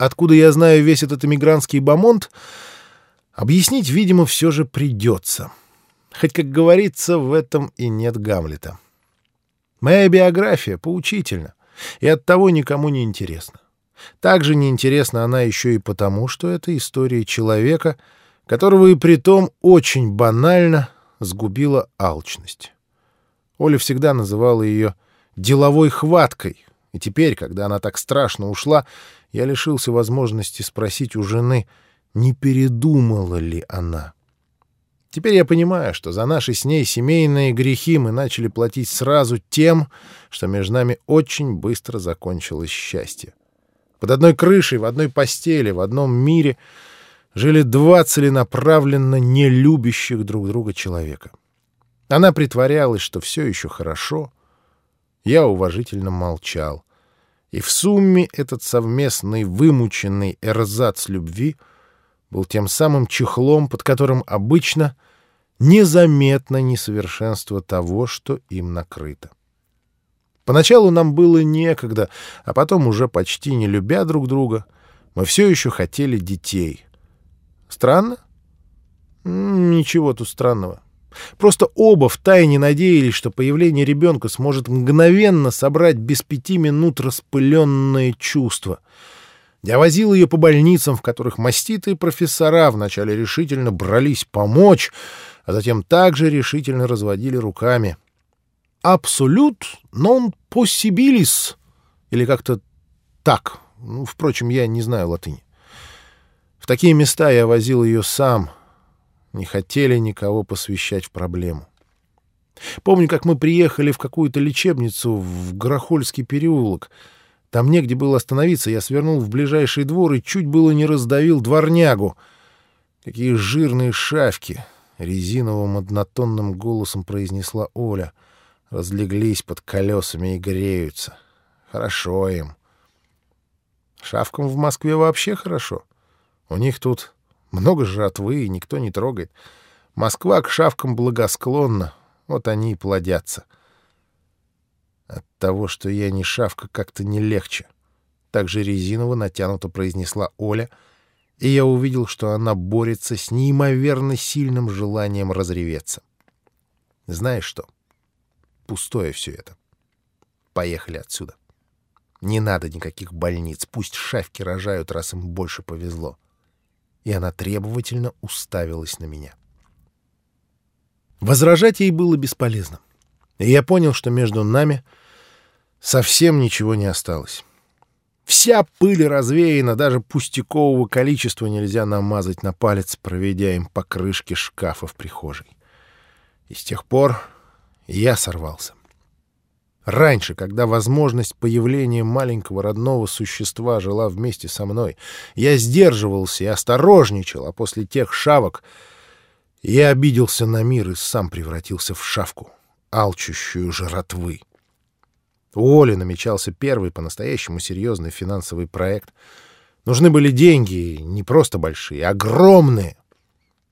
откуда я знаю весь этот эмигрантский бомонд, объяснить, видимо, все же придется. Хоть, как говорится, в этом и нет Гамлета. Моя биография поучительна, и оттого никому не интересна. Также неинтересна она еще и потому, что это история человека, которого и притом очень банально сгубила алчность. Оля всегда называла ее «деловой хваткой», и теперь, когда она так страшно ушла, я лишился возможности спросить у жены, не передумала ли она. Теперь я понимаю, что за наши с ней семейные грехи мы начали платить сразу тем, что между нами очень быстро закончилось счастье. Под одной крышей, в одной постели, в одном мире жили два целенаправленно не любящих друг друга человека. Она притворялась, что все еще хорошо. Я уважительно молчал. И в сумме этот совместный вымученный эрзац любви был тем самым чехлом, под которым обычно незаметно несовершенство того, что им накрыто. Поначалу нам было некогда, а потом, уже почти не любя друг друга, мы все еще хотели детей. Странно? Ничего тут странного. Просто оба втайне надеялись, что появление ребенка сможет мгновенно собрать без пяти минут распыленное чувство. Я возил ее по больницам, в которых маститые профессора вначале решительно брались помочь, а затем также решительно разводили руками. «Абсолют нон possibilis» или как-то так. Ну, впрочем, я не знаю латыни. В такие места я возил ее сам — не хотели никого посвящать в проблему. Помню, как мы приехали в какую-то лечебницу в Грохольский переулок. Там негде было остановиться, я свернул в ближайший двор и чуть было не раздавил дворнягу. Какие жирные шавки! Резиновым однотонным голосом произнесла Оля. Разлеглись под колесами и греются. Хорошо им. Шавкам в Москве вообще хорошо. У них тут много жратвы, и никто не трогает. Москва к шавкам благосклонна, вот они и плодятся. От того, что я не шавка, как-то не легче. Так же резиново натянуто произнесла Оля, и я увидел, что она борется с неимоверно сильным желанием разреветься. Знаешь что? Пустое все это. Поехали отсюда. Не надо никаких больниц, пусть шавки рожают, раз им больше повезло и она требовательно уставилась на меня. Возражать ей было бесполезно, и я понял, что между нами совсем ничего не осталось. Вся пыль развеяна, даже пустякового количества нельзя намазать на палец, проведя им по крышке шкафа в прихожей. И с тех пор я сорвался. Раньше, когда возможность появления маленького родного существа жила вместе со мной, я сдерживался и осторожничал, а после тех шавок я обиделся на мир и сам превратился в шавку, алчущую жратвы. У Оли намечался первый по-настоящему серьезный финансовый проект. Нужны были деньги, не просто большие, а огромные.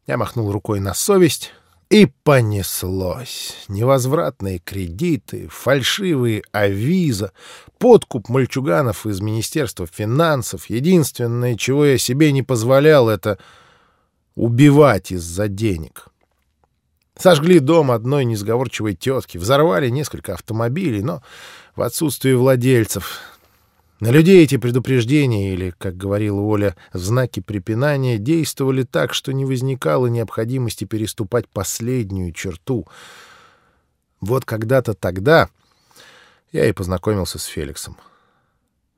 Я махнул рукой на совесть, и понеслось. Невозвратные кредиты, фальшивые авиза, подкуп мальчуганов из Министерства финансов. Единственное, чего я себе не позволял, это убивать из-за денег. Сожгли дом одной несговорчивой тетки, взорвали несколько автомобилей, но в отсутствие владельцев на людей эти предупреждения, или, как говорила Оля, знаки препинания, действовали так, что не возникало необходимости переступать последнюю черту. Вот когда-то тогда я и познакомился с Феликсом.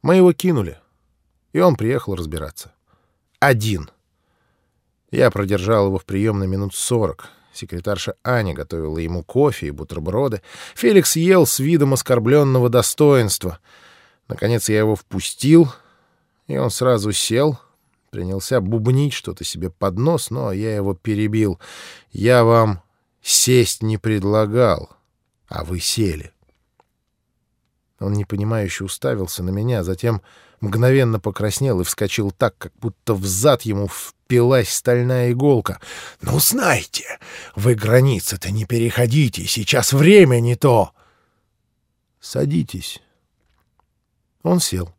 Мы его кинули, и он приехал разбираться. Один. Я продержал его в приемной минут сорок. Секретарша Аня готовила ему кофе и бутерброды. Феликс ел с видом оскорбленного достоинства — Наконец я его впустил, и он сразу сел, принялся бубнить что-то себе под нос, но я его перебил. «Я вам сесть не предлагал, а вы сели». Он непонимающе уставился на меня, затем мгновенно покраснел и вскочил так, как будто в зад ему впилась стальная иголка. «Ну, знайте, вы границы-то не переходите, сейчас время не то!» «Садитесь», он сел.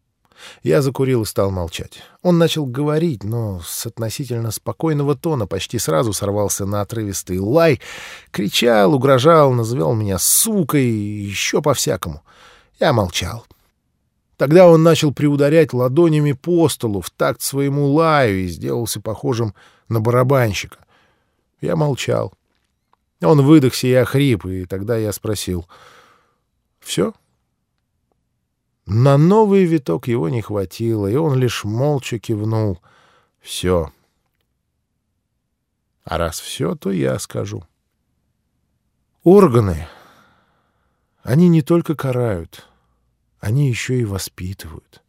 Я закурил и стал молчать. Он начал говорить, но с относительно спокойного тона почти сразу сорвался на отрывистый лай, кричал, угрожал, называл меня сукой и еще по-всякому. Я молчал. Тогда он начал приударять ладонями по столу в такт своему лаю и сделался похожим на барабанщика. Я молчал. Он выдохся и охрип, и тогда я спросил. «Все?» На новый виток его не хватило, и он лишь молча кивнул. «Все». А раз все, то я скажу. Органы, они не только карают, они еще и воспитывают.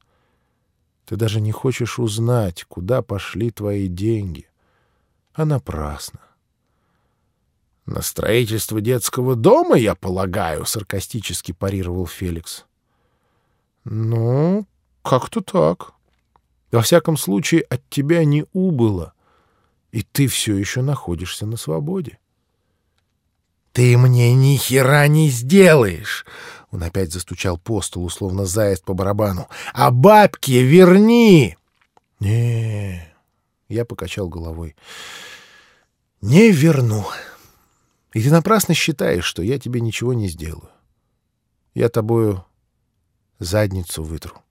Ты даже не хочешь узнать, куда пошли твои деньги. А напрасно. «На строительство детского дома, я полагаю», — саркастически парировал Феликс. «Ну, как-то так. Во всяком случае, от тебя не убыло, и ты все еще находишься на свободе». «Ты мне ни хера не сделаешь!» Он опять застучал по столу, словно заяц по барабану. «А бабки верни!» не Я покачал головой. «Не верну. И ты напрасно считаешь, что я тебе ничего не сделаю. Я тобою задницу вытру.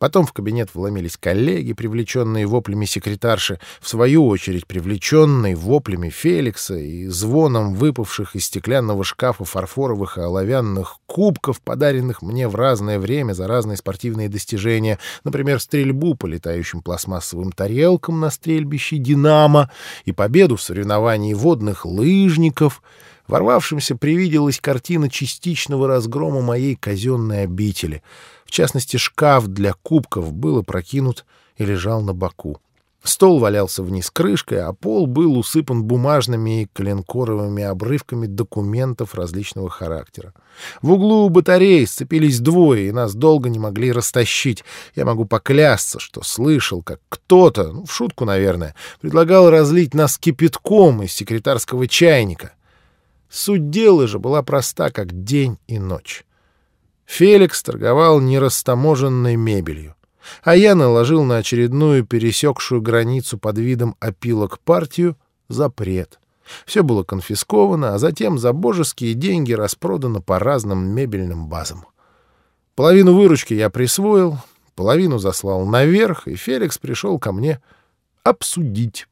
Потом в кабинет вломились коллеги, привлеченные воплями секретарши, в свою очередь привлеченные воплями Феликса и звоном выпавших из стеклянного шкафа фарфоровых и оловянных кубков, подаренных мне в разное время за разные спортивные достижения, например, стрельбу по летающим пластмассовым тарелкам на стрельбище «Динамо» и победу в соревновании водных лыжников — Ворвавшимся привиделась картина частичного разгрома моей казенной обители. В частности, шкаф для кубков был опрокинут и лежал на боку. Стол валялся вниз крышкой, а пол был усыпан бумажными и коленкоровыми обрывками документов различного характера. В углу батареи сцепились двое, и нас долго не могли растащить. Я могу поклясться, что слышал, как кто-то, ну, в шутку, наверное, предлагал разлить нас кипятком из секретарского чайника. Суть дела же была проста, как день и ночь. Феликс торговал нерастаможенной мебелью, а я наложил на очередную пересекшую границу под видом опилок партию запрет. Все было конфисковано, а затем за божеские деньги распродано по разным мебельным базам. Половину выручки я присвоил, половину заслал наверх, и Феликс пришел ко мне обсудить.